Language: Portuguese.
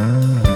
Música